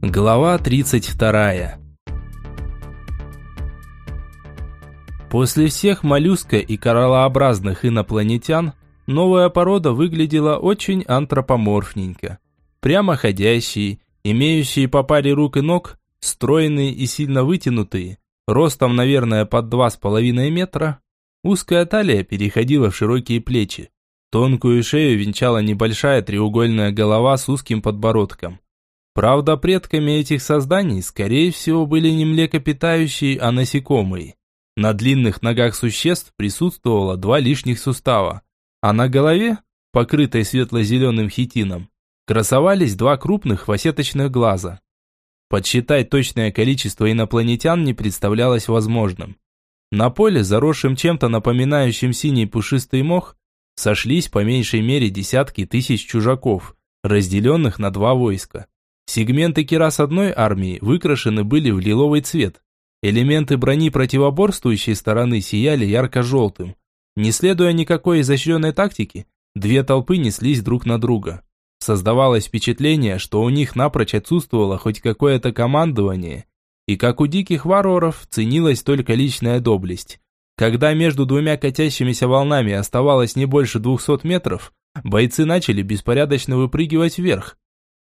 Глава 32. После всех моллюска и кораллообразных инопланетян, новая порода выглядела очень антропоморфненько. Прямоходящие, имеющие по паре рук и ног, стройные и сильно вытянутые, ростом, наверное, под два с половиной метра, узкая талия переходила в широкие плечи, Тонкую шею венчала небольшая треугольная голова с узким подбородком. Правда, предками этих созданий, скорее всего, были не млекопитающие, а насекомые. На длинных ногах существ присутствовало два лишних сустава, а на голове, покрытой светло-зеленым хитином, красовались два крупных фасеточных глаза. Подсчитать точное количество инопланетян не представлялось возможным. На поле, заросшем чем-то напоминающим синий пушистый мох, сошлись по меньшей мере десятки тысяч чужаков, разделенных на два войска. Сегменты керас одной армии выкрашены были в лиловый цвет. Элементы брони противоборствующей стороны сияли ярко-желтым. Не следуя никакой изощренной тактике, две толпы неслись друг на друга. Создавалось впечатление, что у них напрочь отсутствовало хоть какое-то командование, и как у диких варваров ценилась только личная доблесть. Когда между двумя катящимися волнами оставалось не больше 200 метров, бойцы начали беспорядочно выпрыгивать вверх.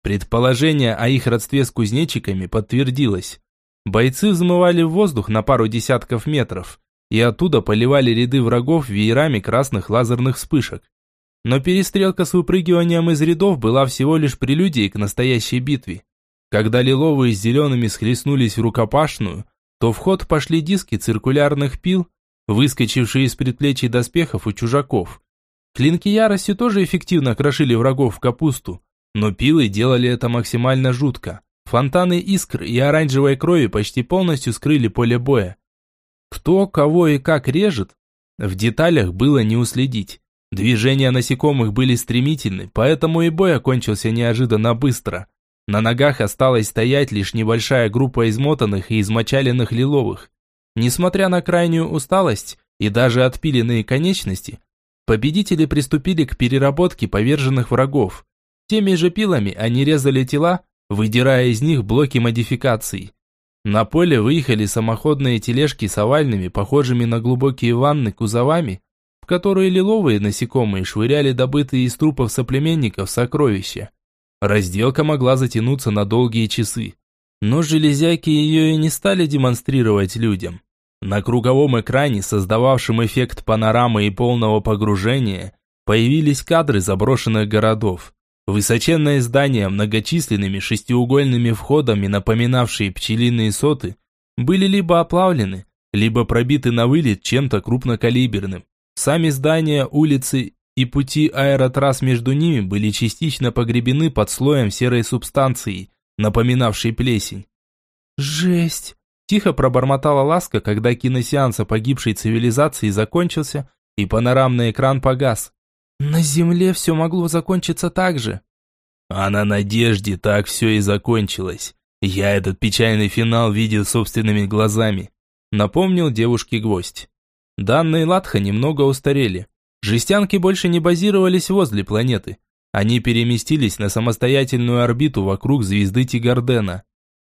Предположение о их родстве с кузнечиками подтвердилось. Бойцы взмывали в воздух на пару десятков метров и оттуда поливали ряды врагов веерами красных лазерных вспышек. Но перестрелка с выпрыгиванием из рядов была всего лишь прелюдией к настоящей битве. Когда лиловые с зелеными схлестнулись в рукопашную, то в ход пошли диски циркулярных пил, выскочившие из предплечий доспехов у чужаков. Клинки ярости тоже эффективно крошили врагов в капусту, но пилы делали это максимально жутко. Фонтаны искр и оранжевой крови почти полностью скрыли поле боя. Кто, кого и как режет, в деталях было не уследить. Движения насекомых были стремительны, поэтому и бой окончился неожиданно быстро. На ногах осталась стоять лишь небольшая группа измотанных и измочаленных лиловых. Несмотря на крайнюю усталость и даже отпиленные конечности, победители приступили к переработке поверженных врагов. Теми же пилами они резали тела, выдирая из них блоки модификаций. На поле выехали самоходные тележки с овальными, похожими на глубокие ванны, кузовами, в которые лиловые насекомые швыряли добытые из трупов соплеменников сокровища. Разделка могла затянуться на долгие часы. Но железяки ее и не стали демонстрировать людям. На круговом экране, создававшем эффект панорамы и полного погружения, появились кадры заброшенных городов. Высоченные здания, многочисленными шестиугольными входами, напоминавшие пчелиные соты, были либо оплавлены, либо пробиты на вылет чем-то крупнокалиберным. Сами здания, улицы и пути аэротрасс между ними были частично погребены под слоем серой субстанции, напоминавшей плесень. «Жесть!» Тихо пробормотала Ласка, когда киносеанс о погибшей цивилизации закончился, и панорамный экран погас. На Земле все могло закончиться так же. А на Надежде так все и закончилось. Я этот печальный финал видел собственными глазами. Напомнил девушке гвоздь. Данные Латха немного устарели. Жестянки больше не базировались возле планеты. Они переместились на самостоятельную орбиту вокруг звезды Тигардена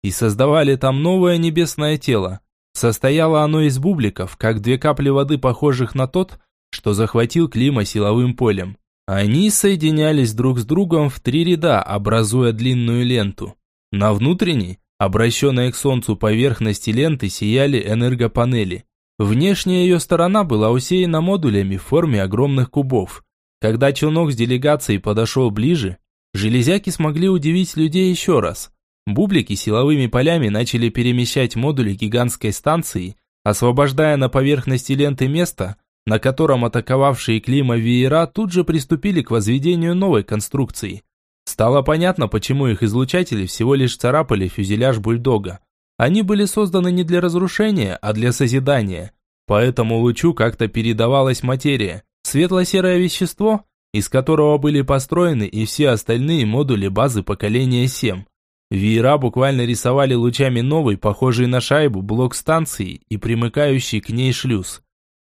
и создавали там новое небесное тело. Состояло оно из бубликов, как две капли воды, похожих на тот, что захватил Клима силовым полем. Они соединялись друг с другом в три ряда, образуя длинную ленту. На внутренней, обращенной к Солнцу поверхности ленты, сияли энергопанели. Внешняя ее сторона была усеяна модулями в форме огромных кубов. Когда челнок с делегацией подошел ближе, железяки смогли удивить людей еще раз – Бублики силовыми полями начали перемещать модули гигантской станции, освобождая на поверхности ленты место, на котором атаковавшие Клима веера тут же приступили к возведению новой конструкции. Стало понятно, почему их излучатели всего лишь царапали фюзеляж бульдога. Они были созданы не для разрушения, а для созидания. Поэтому лучу как-то передавалась материя, светло-серое вещество, из которого были построены и все остальные модули базы поколения 7. Веера буквально рисовали лучами новый, похожий на шайбу, блок станции и примыкающий к ней шлюз.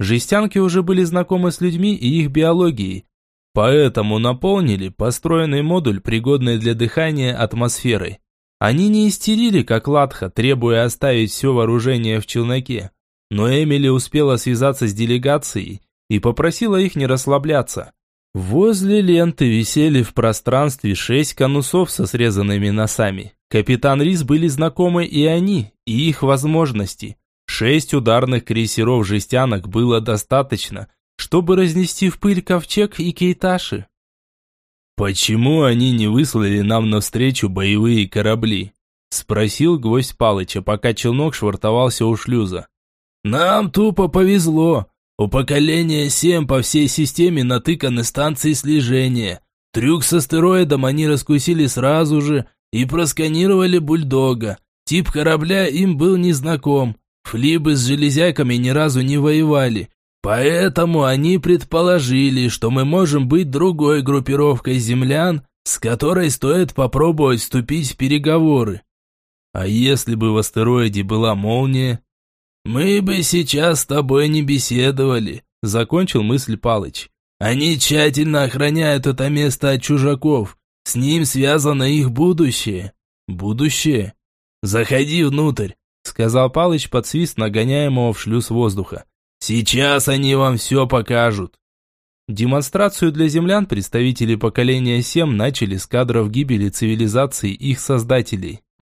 Жестянки уже были знакомы с людьми и их биологией, поэтому наполнили построенный модуль, пригодный для дыхания, атмосферой. Они не истерили, как Латха, требуя оставить все вооружение в челноке. Но Эмили успела связаться с делегацией и попросила их не расслабляться. Возле ленты висели в пространстве шесть конусов со срезанными носами. Капитан Рис были знакомы и они, и их возможности. Шесть ударных крейсеров-жестянок было достаточно, чтобы разнести в пыль ковчег и кейташи. «Почему они не выслали нам навстречу боевые корабли?» – спросил гвоздь Палыча, пока челнок швартовался у шлюза. «Нам тупо повезло. У поколения 7 по всей системе натыканы станции слежения. Трюк с астероидом они раскусили сразу же и просканировали бульдога. Тип корабля им был незнаком. Флибы с железяками ни разу не воевали. Поэтому они предположили, что мы можем быть другой группировкой землян, с которой стоит попробовать вступить в переговоры. А если бы в астероиде была молния? «Мы бы сейчас с тобой не беседовали», – закончил мысль Палыч. «Они тщательно охраняют это место от чужаков. С ним связано их будущее». «Будущее?» «Заходи внутрь», – сказал Палыч под свист нагоняемого в шлюз воздуха. «Сейчас они вам все покажут». Демонстрацию для землян представители поколения 7 начали с кадров гибели цивилизации их создателей.